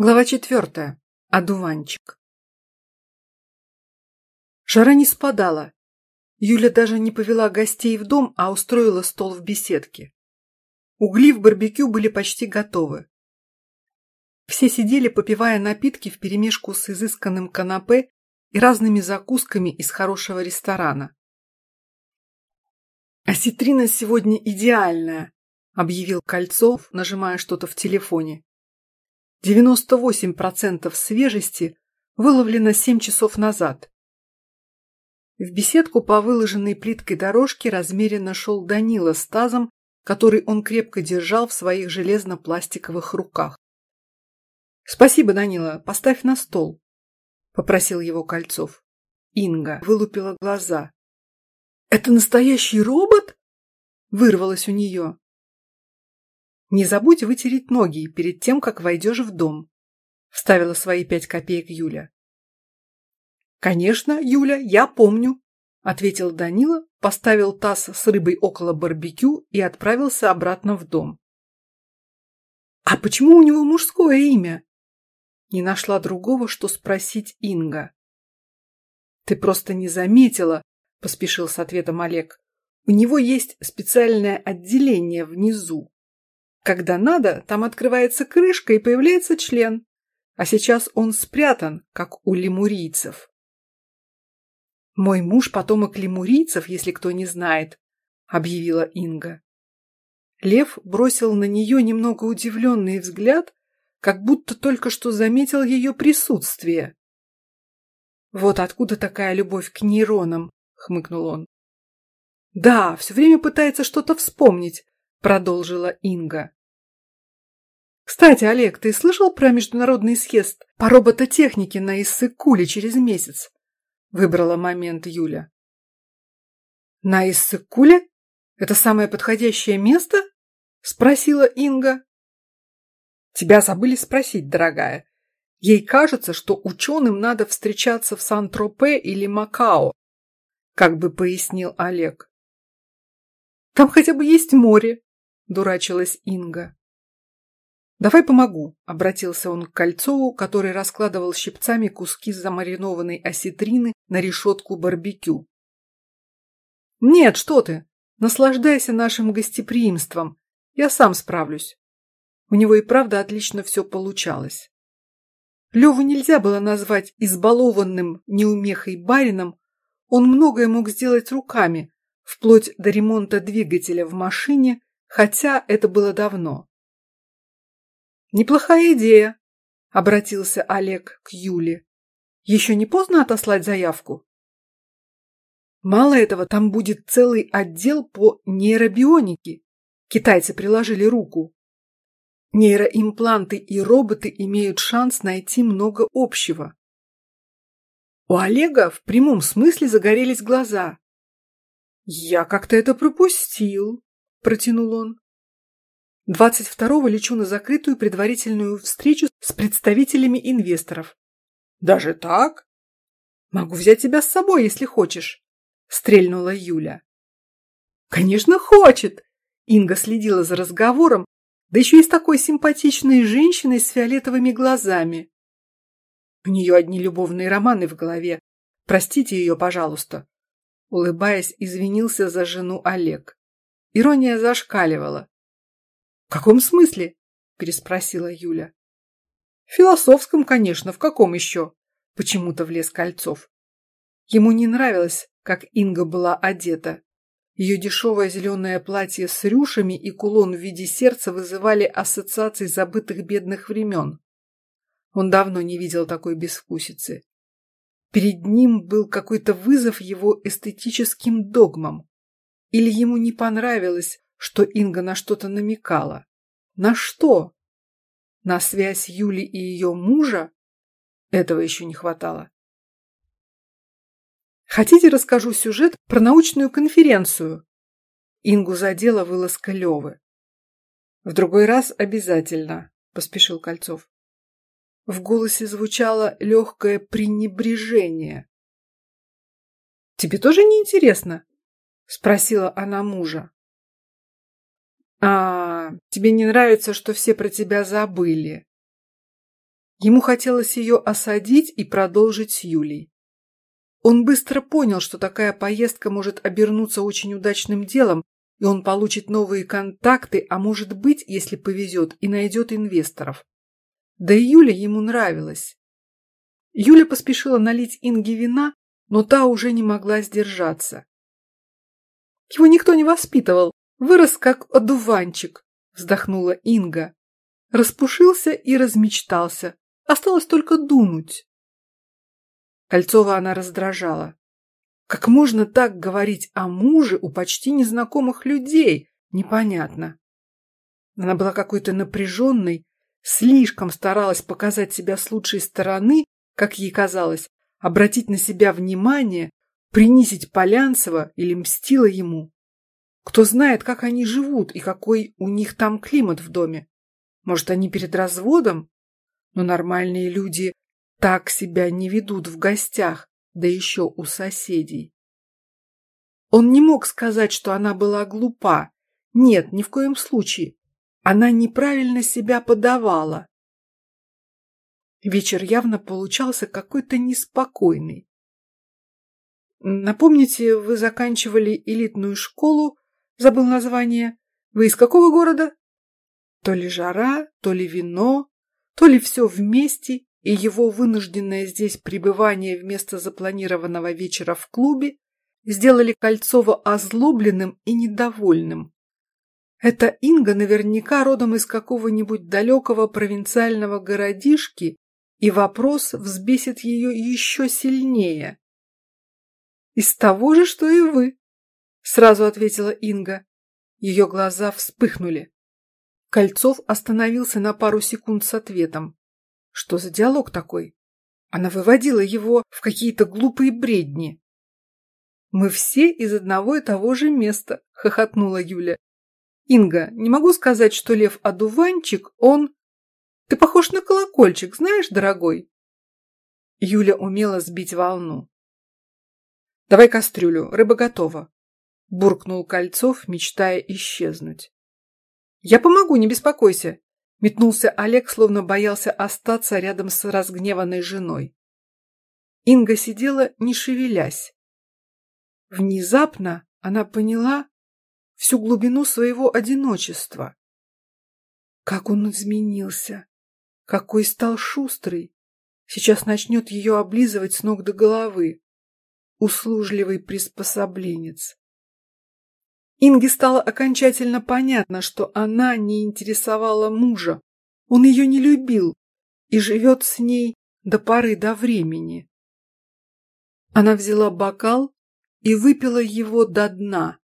Глава четвертая. Одуванчик. Жара не спадала. Юля даже не повела гостей в дом, а устроила стол в беседке. Угли в барбекю были почти готовы. Все сидели, попивая напитки вперемешку с изысканным канапе и разными закусками из хорошего ресторана. «Осетрина сегодня идеальная», — объявил Кольцов, нажимая что-то в телефоне. 98% свежести выловлено 7 часов назад. В беседку по выложенной плиткой дорожке размеренно шел Данила с тазом, который он крепко держал в своих железно-пластиковых руках. «Спасибо, Данила, поставь на стол», — попросил его Кольцов. Инга вылупила глаза. «Это настоящий робот?» — вырвалось у нее. Не забудь вытереть ноги перед тем, как войдешь в дом. Вставила свои пять копеек Юля. Конечно, Юля, я помню, ответил Данила, поставил таз с рыбой около барбекю и отправился обратно в дом. А почему у него мужское имя? Не нашла другого, что спросить Инга. Ты просто не заметила, поспешил с ответом Олег. У него есть специальное отделение внизу. Когда надо, там открывается крышка и появляется член. А сейчас он спрятан, как у лемурийцев. Мой муж потомок лемурийцев, если кто не знает, объявила Инга. Лев бросил на нее немного удивленный взгляд, как будто только что заметил ее присутствие. Вот откуда такая любовь к нейронам, хмыкнул он. Да, все время пытается что-то вспомнить, продолжила Инга. Кстати, Олег, ты слышал про международный съезд по робототехнике на Иссык-Куле через месяц? Выбрала момент Юля. На Иссык-Куле? Это самое подходящее место? Спросила Инга. Тебя забыли спросить, дорогая. Ей кажется, что ученым надо встречаться в Сан-Тропе или Макао, как бы пояснил Олег. Там хотя бы есть море, дурачилась Инга. «Давай помогу», — обратился он к Кольцову, который раскладывал щипцами куски замаринованной осетрины на решетку барбекю. «Нет, что ты! Наслаждайся нашим гостеприимством. Я сам справлюсь». У него и правда отлично все получалось. Леву нельзя было назвать избалованным неумехой барином, он многое мог сделать руками, вплоть до ремонта двигателя в машине, хотя это было давно. Неплохая идея, обратился Олег к Юле. Еще не поздно отослать заявку? Мало этого, там будет целый отдел по нейробионике. Китайцы приложили руку. Нейроимпланты и роботы имеют шанс найти много общего. У Олега в прямом смысле загорелись глаза. Я как-то это пропустил, протянул он. 22-го лечу на закрытую предварительную встречу с представителями инвесторов. Даже так? Могу взять тебя с собой, если хочешь, стрельнула Юля. Конечно, хочет. Инга следила за разговором, да еще и с такой симпатичной женщиной с фиолетовыми глазами. У нее одни любовные романы в голове. Простите ее, пожалуйста. Улыбаясь, извинился за жену Олег. Ирония зашкаливала. В каком смысле? переспросила Юля. В философском, конечно, в каком еще? Почему-то влез Кольцов. Ему не нравилось, как Инга была одета. Ее дешевое зеленое платье с рюшами и кулон в виде сердца вызывали ассоциации забытых бедных времен. Он давно не видел такой безвкусицы. Перед ним был какой-то вызов его эстетическим догмам. Или ему не понравилось, что Инга на что-то намекала. На что? На связь Юли и ее мужа? Этого еще не хватало. Хотите, расскажу сюжет про научную конференцию? Ингу задела вылазка Левы. В другой раз обязательно, поспешил Кольцов. В голосе звучало легкое пренебрежение. Тебе тоже не интересно? Спросила она мужа. А, тебе не нравится, что все про тебя забыли. Ему хотелось ее осадить и продолжить с Юлей. Он быстро понял, что такая поездка может обернуться очень удачным делом, и он получит новые контакты, а может быть, если повезет, и найдет инвесторов. Да и Юля ему нравилась. Юля поспешила налить Инге вина, но та уже не могла сдержаться. Его никто не воспитывал, вырос как одуванчик, вздохнула Инга. Распушился и размечтался, осталось только дунуть. Кольцова она раздражала. Как можно так говорить о муже у почти незнакомых людей? Непонятно. Она была какой-то напряженной, слишком старалась показать себя с лучшей стороны, как ей казалось, обратить на себя внимание, принизить Полянцева или мстила ему. Кто знает, как они живут и какой у них там климат в доме. Может, они перед разводом? Но нормальные люди так себя не ведут в гостях, да еще у соседей. Он не мог сказать, что она была глупа. Нет, ни в коем случае. Она неправильно себя подавала. Вечер явно получался какой-то неспокойный. Напомните, вы заканчивали элитную школу, забыл название. Вы из какого города? То ли жара, то ли вино, то ли все вместе, и его вынужденное здесь пребывание вместо запланированного вечера в клубе сделали Кольцова озлобленным и недовольным. Эта Инга наверняка родом из какого-нибудь далекого провинциального городишки, и вопрос взбесит ее еще сильнее. «Из того же, что и вы», — сразу ответила Инга. Ее глаза вспыхнули. Кольцов остановился на пару секунд с ответом. Что за диалог такой? Она выводила его в какие-то глупые бредни. «Мы все из одного и того же места», — хохотнула Юля. «Инга, не могу сказать, что Лев Адуванчик, он... Ты похож на колокольчик, знаешь, дорогой?» Юля умела сбить волну. «Давай кастрюлю, рыба готова», — буркнул Кольцов, мечтая исчезнуть. «Я помогу, не беспокойся», — метнулся Олег, словно боялся остаться рядом с разгневанной женой. Инга сидела, не шевелясь. Внезапно она поняла всю глубину своего одиночества. Как он изменился! Какой стал шустрый! Сейчас начнет ее облизывать с ног до головы. Услужливый приспособленец. Инге стало окончательно понятно, что она не интересовала мужа, он ее не любил и живет с ней до поры до времени. Она взяла бокал и выпила его до дна.